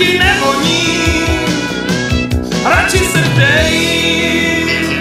ti nevoní radši se vdej.